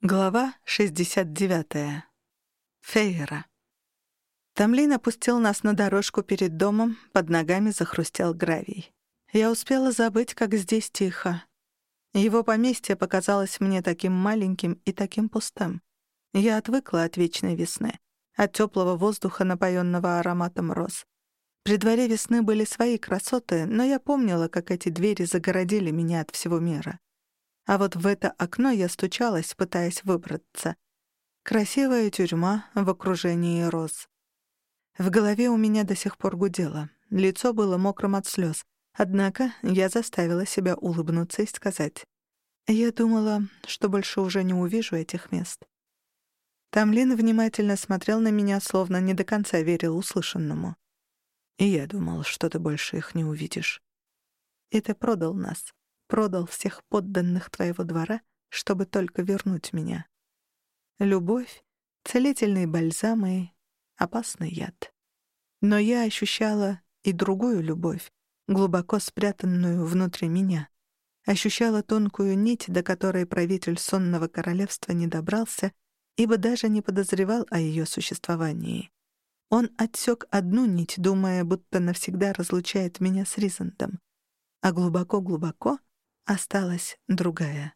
Глава 69. Фейера. Тамлин опустил нас на дорожку перед домом, под ногами захрустел гравий. Я успела забыть, как здесь тихо. Его поместье показалось мне таким маленьким и таким пустым. Я отвыкла от вечной весны, от теплого воздуха, напоенного ароматом роз. При дворе весны были свои красоты, но я помнила, как эти двери загородили меня от всего мира. А вот в это окно я стучалась, пытаясь выбраться. Красивая тюрьма в окружении роз. В голове у меня до сих пор гудело. Лицо было мокрым от слез. Однако я заставила себя улыбнуться и сказать. Я думала, что больше уже не увижу этих мест. Тамлин внимательно смотрел на меня, словно не до конца верил услышанному. И я думал, что ты больше их не увидишь. И ты продал нас продал всех подданных твоего двора, чтобы только вернуть меня. Любовь, целительный бальзам и опасный яд. Но я ощущала и другую любовь, глубоко спрятанную внутри меня. Ощущала тонкую нить, до которой правитель сонного королевства не добрался, ибо даже не подозревал о ее существовании. Он отсек одну нить, думая, будто навсегда разлучает меня с Ризандом. А глубоко-глубоко осталась другая.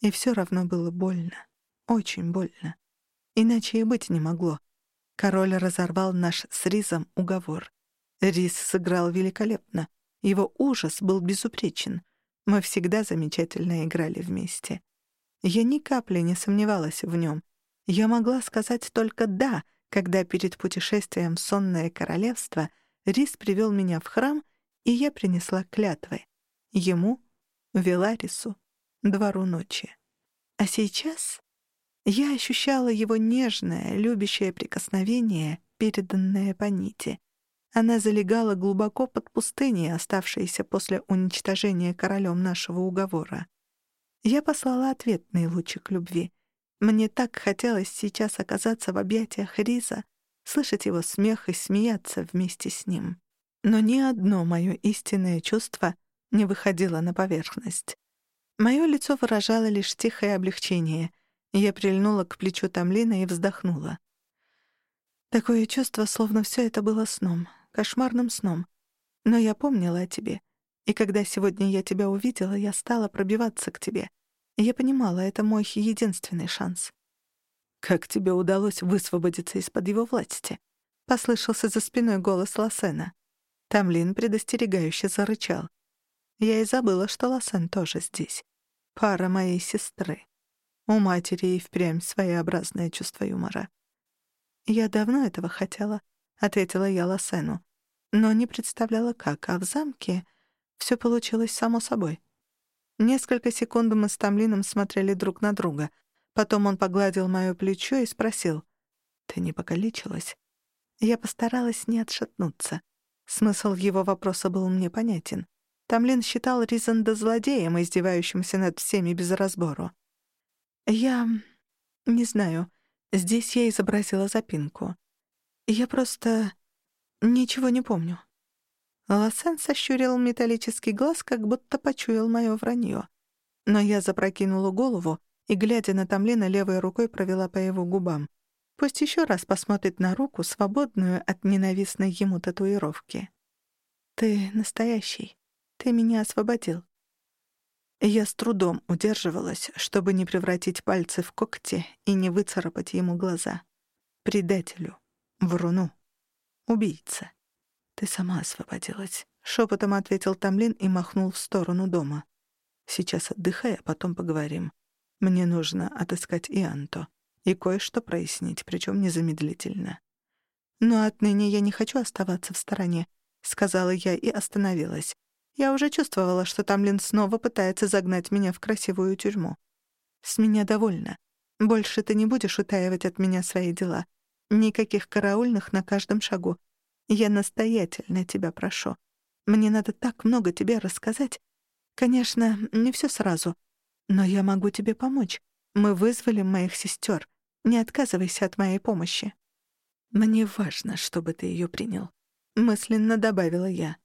И все равно было больно. Очень больно. Иначе и быть не могло. Король разорвал наш с Ризом уговор. Риз сыграл великолепно. Его ужас был безупречен. Мы всегда замечательно играли вместе. Я ни капли не сомневалась в нем. Я могла сказать только «да», когда перед путешествием в сонное королевство Рис привел меня в храм, и я принесла клятвы. Ему Веларису, двору ночи. А сейчас я ощущала его нежное, любящее прикосновение, переданное по нити. Она залегала глубоко под пустыней, оставшейся после уничтожения королем нашего уговора. Я послала ответный лучик любви. Мне так хотелось сейчас оказаться в объятиях Риза, слышать его смех и смеяться вместе с ним. Но ни одно мое истинное чувство не выходила на поверхность. Мое лицо выражало лишь тихое облегчение. Я прильнула к плечу Тамлина и вздохнула. Такое чувство, словно все это было сном, кошмарным сном. Но я помнила о тебе. И когда сегодня я тебя увидела, я стала пробиваться к тебе. Я понимала, это мой единственный шанс. «Как тебе удалось высвободиться из-под его власти?» — послышался за спиной голос Лосена. Тамлин предостерегающе зарычал. Я и забыла, что Лосен тоже здесь. Пара моей сестры. У матери и впрямь своеобразное чувство юмора. «Я давно этого хотела», — ответила я Лосену. Но не представляла, как, а в замке все получилось само собой. Несколько секунд мы с Тамлином смотрели друг на друга. Потом он погладил моё плечо и спросил. «Ты не покалечилась?» Я постаралась не отшатнуться. Смысл его вопроса был мне понятен. Тамлин считал Ризанда злодеем, издевающимся над всеми без разбору. «Я... не знаю. Здесь я изобразила запинку. Я просто... ничего не помню». Лосен сощурил металлический глаз, как будто почуял моё вранье. Но я запрокинула голову и, глядя на Тамлина, левой рукой провела по его губам. Пусть еще раз посмотрит на руку, свободную от ненавистной ему татуировки. «Ты настоящий», ты меня освободил. Я с трудом удерживалась, чтобы не превратить пальцы в когти и не выцарапать ему глаза. Предателю. Вруну. Убийца. Ты сама освободилась. Шепотом ответил Тамлин и махнул в сторону дома. Сейчас отдыхай, а потом поговорим. Мне нужно отыскать Ианто и кое-что прояснить, причем незамедлительно. Но отныне я не хочу оставаться в стороне, сказала я и остановилась. Я уже чувствовала, что Тамлин снова пытается загнать меня в красивую тюрьму. С меня довольно. Больше ты не будешь утаивать от меня свои дела. Никаких караульных на каждом шагу. Я настоятельно тебя прошу. Мне надо так много тебе рассказать. Конечно, не все сразу. Но я могу тебе помочь. Мы вызвали моих сестер. Не отказывайся от моей помощи. Мне важно, чтобы ты ее принял. Мысленно добавила я.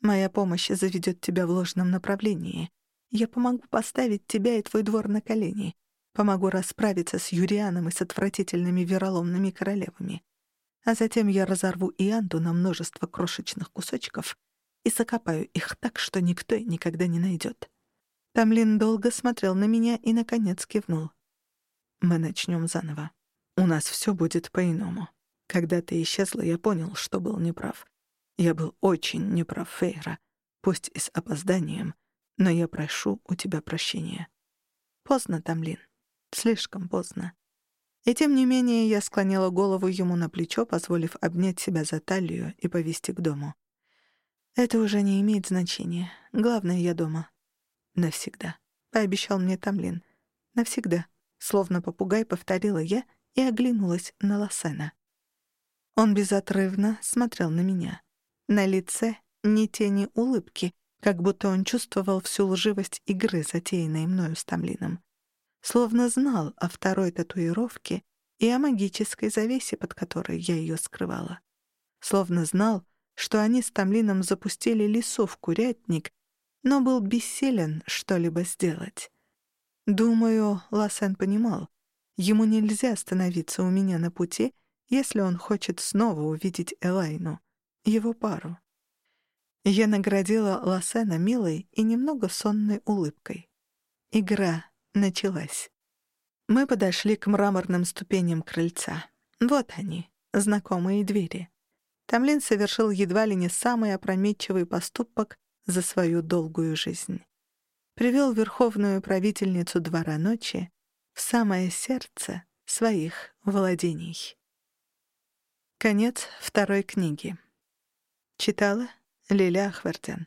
Моя помощь заведет тебя в ложном направлении. Я помогу поставить тебя и твой двор на колени. помогу расправиться с Юрианом и с отвратительными вероломными королевами. А затем я разорву Ианду на множество крошечных кусочков и закопаю их так, что никто никогда не найдет. Тамлин долго смотрел на меня и, наконец, кивнул. «Мы начнем заново. У нас все будет по-иному. Когда ты исчезла, я понял, что был неправ. Я был очень неправ, Фейра, пусть и с опозданием, но я прошу у тебя прощения. Поздно, Тамлин. Слишком поздно. И тем не менее я склонила голову ему на плечо, позволив обнять себя за талию и повести к дому. Это уже не имеет значения. Главное, я дома. Навсегда. Пообещал мне Тамлин. Навсегда. Словно попугай повторила я и оглянулась на Лосена. Он безотрывно смотрел на меня. На лице ни тени улыбки, как будто он чувствовал всю лживость игры, затеянной мною с Тамлином. Словно знал о второй татуировке и о магической завесе, под которой я ее скрывала. Словно знал, что они с Тамлином запустили лесу в курятник, но был бессилен что-либо сделать. Думаю, Лассен понимал, ему нельзя остановиться у меня на пути, если он хочет снова увидеть Элайну, его пару. Я наградила Лассена милой и немного сонной улыбкой. Игра началась. Мы подошли к мраморным ступеням крыльца. Вот они, знакомые двери. Тамлин совершил едва ли не самый опрометчивый поступок за свою долгую жизнь. Привел верховную правительницу двора ночи в самое сердце своих владений. Конец второй книги. Читала Лиля Ахвертян.